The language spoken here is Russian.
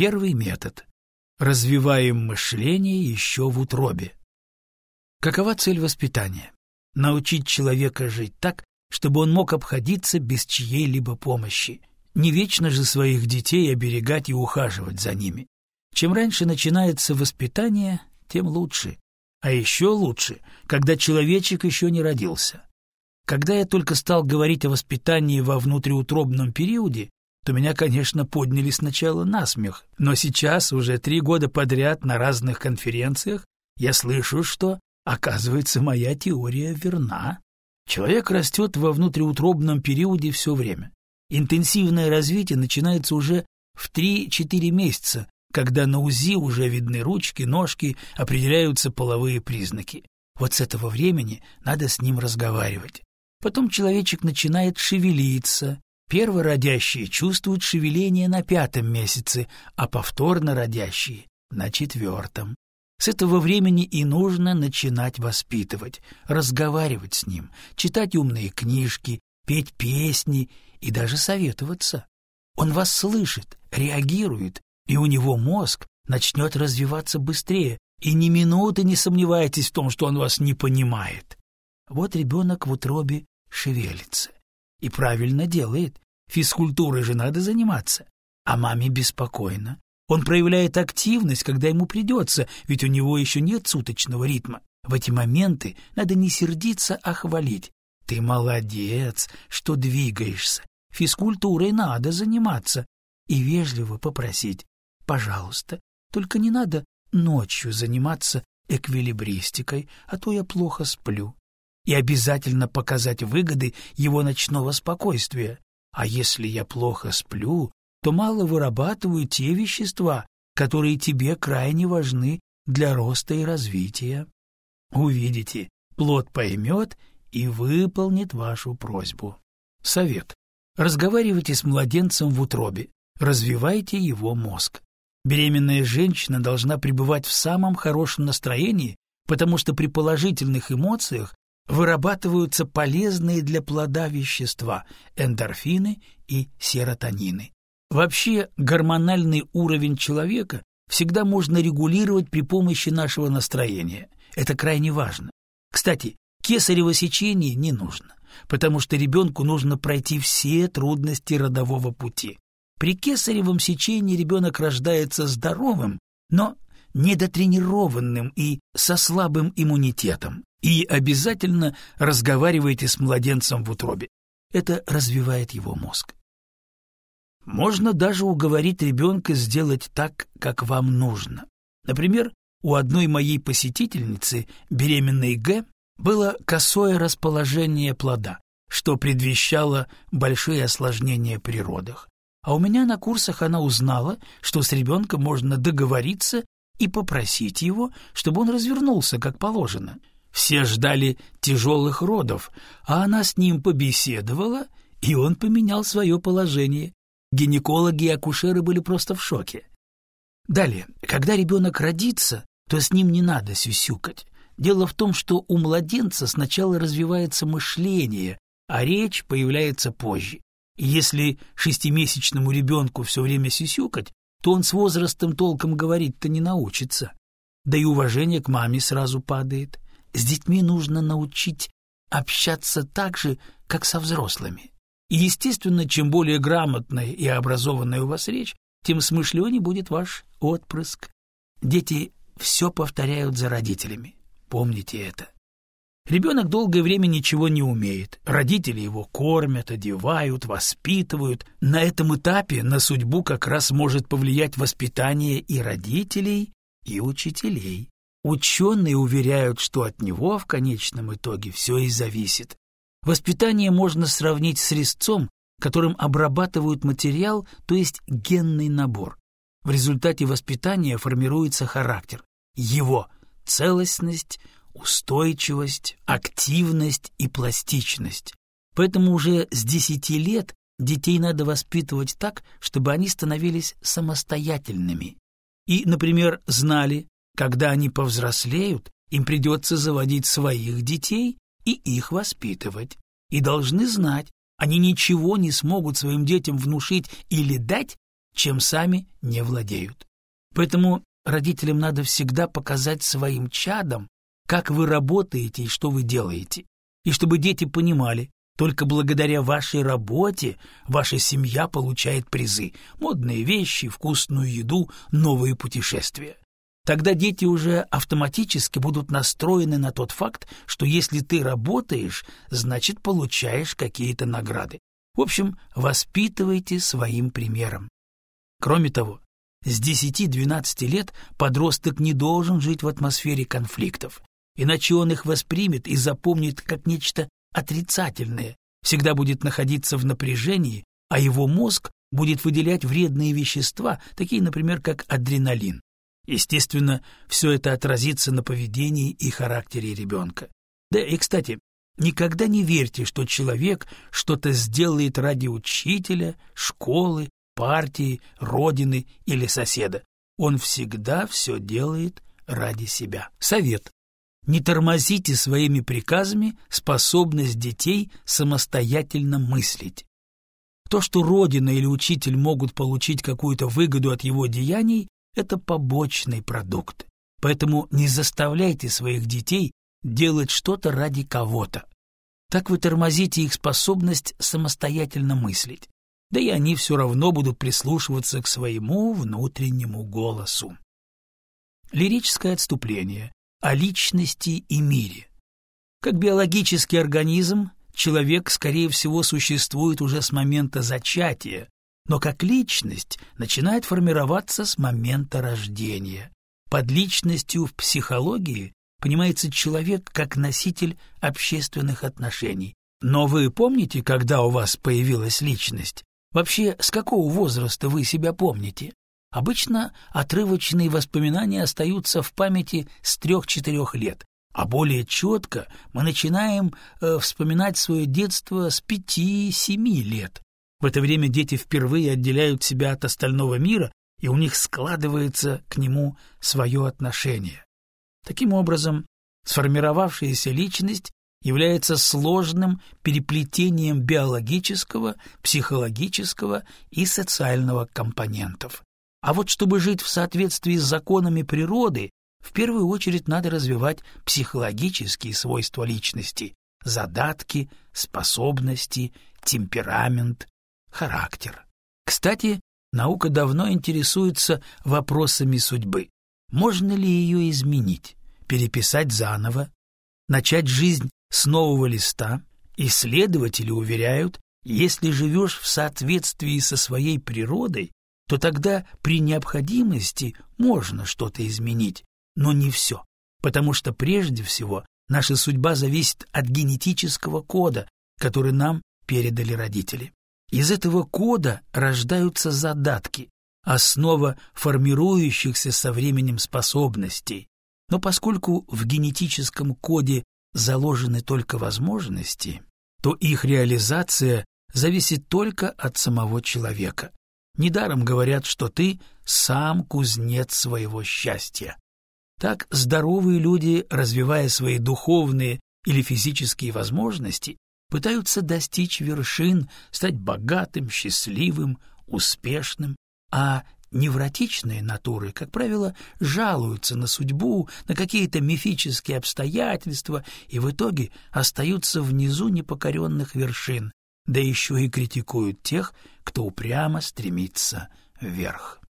Первый метод. Развиваем мышление еще в утробе. Какова цель воспитания? Научить человека жить так, чтобы он мог обходиться без чьей-либо помощи. Не вечно же своих детей оберегать и ухаживать за ними. Чем раньше начинается воспитание, тем лучше. А еще лучше, когда человечек еще не родился. Когда я только стал говорить о воспитании во внутриутробном периоде, то меня, конечно, подняли сначала на смех, но сейчас, уже три года подряд на разных конференциях, я слышу, что, оказывается, моя теория верна. Человек растет во внутриутробном периоде все время. Интенсивное развитие начинается уже в 3-4 месяца, когда на УЗИ уже видны ручки, ножки, определяются половые признаки. Вот с этого времени надо с ним разговаривать. Потом человечек начинает шевелиться. Первородящие чувствуют шевеление на пятом месяце, а повторно родящие — на четвертом. С этого времени и нужно начинать воспитывать, разговаривать с ним, читать умные книжки, петь песни и даже советоваться. Он вас слышит, реагирует, и у него мозг начнет развиваться быстрее, и ни минуты не сомневайтесь в том, что он вас не понимает. Вот ребенок в утробе шевелится. И правильно делает. Физкультурой же надо заниматься. А маме беспокойно. Он проявляет активность, когда ему придется, ведь у него еще нет суточного ритма. В эти моменты надо не сердиться, а хвалить. Ты молодец, что двигаешься. Физкультурой надо заниматься. И вежливо попросить. Пожалуйста, только не надо ночью заниматься эквилибристикой, а то я плохо сплю. И обязательно показать выгоды его ночного спокойствия. А если я плохо сплю, то мало вырабатываю те вещества, которые тебе крайне важны для роста и развития. Увидите, плод поймет и выполнит вашу просьбу. Совет. Разговаривайте с младенцем в утробе, развивайте его мозг. Беременная женщина должна пребывать в самом хорошем настроении, потому что при положительных эмоциях вырабатываются полезные для плода вещества – эндорфины и серотонины. Вообще гормональный уровень человека всегда можно регулировать при помощи нашего настроения. Это крайне важно. Кстати, кесарево сечение не нужно, потому что ребенку нужно пройти все трудности родового пути. При кесаревом сечении ребенок рождается здоровым, но недотренированным и со слабым иммунитетом. И обязательно разговаривайте с младенцем в утробе. Это развивает его мозг. Можно даже уговорить ребенка сделать так, как вам нужно. Например, у одной моей посетительницы, беременной Г, было косое расположение плода, что предвещало большие осложнения при родах. А у меня на курсах она узнала, что с ребенком можно договориться и попросить его, чтобы он развернулся как положено. Все ждали тяжелых родов, а она с ним побеседовала, и он поменял свое положение. Гинекологи и акушеры были просто в шоке. Далее, когда ребенок родится, то с ним не надо сюсюкать. Дело в том, что у младенца сначала развивается мышление, а речь появляется позже. И если шестимесячному ребенку все время сюсюкать, то он с возрастом толком говорить-то не научится. Да и уважение к маме сразу падает. С детьми нужно научить общаться так же, как со взрослыми. И, естественно, чем более грамотная и образованная у вас речь, тем смышленнее будет ваш отпрыск. Дети все повторяют за родителями. Помните это. Ребенок долгое время ничего не умеет. Родители его кормят, одевают, воспитывают. На этом этапе на судьбу как раз может повлиять воспитание и родителей, и учителей. Ученые уверяют, что от него в конечном итоге все и зависит. Воспитание можно сравнить с резцом, которым обрабатывают материал, то есть генный набор. В результате воспитания формируется характер, его целостность, устойчивость, активность и пластичность. Поэтому уже с десяти лет детей надо воспитывать так, чтобы они становились самостоятельными. И, например, знали, когда они повзрослеют, им придется заводить своих детей и их воспитывать. И должны знать, они ничего не смогут своим детям внушить или дать, чем сами не владеют. Поэтому родителям надо всегда показать своим чадам, как вы работаете и что вы делаете. И чтобы дети понимали, только благодаря вашей работе ваша семья получает призы, модные вещи, вкусную еду, новые путешествия. Тогда дети уже автоматически будут настроены на тот факт, что если ты работаешь, значит получаешь какие-то награды. В общем, воспитывайте своим примером. Кроме того, с 10-12 лет подросток не должен жить в атмосфере конфликтов, иначе он их воспримет и запомнит как нечто отрицательное, всегда будет находиться в напряжении, а его мозг будет выделять вредные вещества, такие, например, как адреналин. Естественно, все это отразится на поведении и характере ребенка. Да и, кстати, никогда не верьте, что человек что-то сделает ради учителя, школы, партии, родины или соседа. Он всегда все делает ради себя. Совет. Не тормозите своими приказами способность детей самостоятельно мыслить. То, что родина или учитель могут получить какую-то выгоду от его деяний, это побочный продукт. Поэтому не заставляйте своих детей делать что-то ради кого-то. Так вы тормозите их способность самостоятельно мыслить. Да и они все равно будут прислушиваться к своему внутреннему голосу. Лирическое отступление о личности и мире. Как биологический организм, человек, скорее всего, существует уже с момента зачатия, но как личность начинает формироваться с момента рождения. Под личностью в психологии понимается человек как носитель общественных отношений. Но вы помните, когда у вас появилась личность? Вообще, с какого возраста вы себя помните? Обычно отрывочные воспоминания остаются в памяти с трех-четырех лет, а более четко мы начинаем э, вспоминать свое детство с пяти-семи лет. В это время дети впервые отделяют себя от остального мира, и у них складывается к нему свое отношение. Таким образом, сформировавшаяся личность является сложным переплетением биологического, психологического и социального компонентов. А вот чтобы жить в соответствии с законами природы, в первую очередь надо развивать психологические свойства личности, задатки, способности, темперамент, характер. Кстати, наука давно интересуется вопросами судьбы. Можно ли ее изменить, переписать заново, начать жизнь с нового листа? Исследователи уверяют, если живешь в соответствии со своей природой, то тогда при необходимости можно что-то изменить, но не все, потому что прежде всего наша судьба зависит от генетического кода, который нам передали родители. Из этого кода рождаются задатки, основа формирующихся со временем способностей. Но поскольку в генетическом коде заложены только возможности, то их реализация зависит только от самого человека. Недаром говорят, что ты сам кузнец своего счастья. Так здоровые люди, развивая свои духовные или физические возможности, пытаются достичь вершин, стать богатым, счастливым, успешным, а невротичные натуры, как правило, жалуются на судьбу, на какие-то мифические обстоятельства и в итоге остаются внизу непокоренных вершин, да еще и критикуют тех, кто упрямо стремится вверх.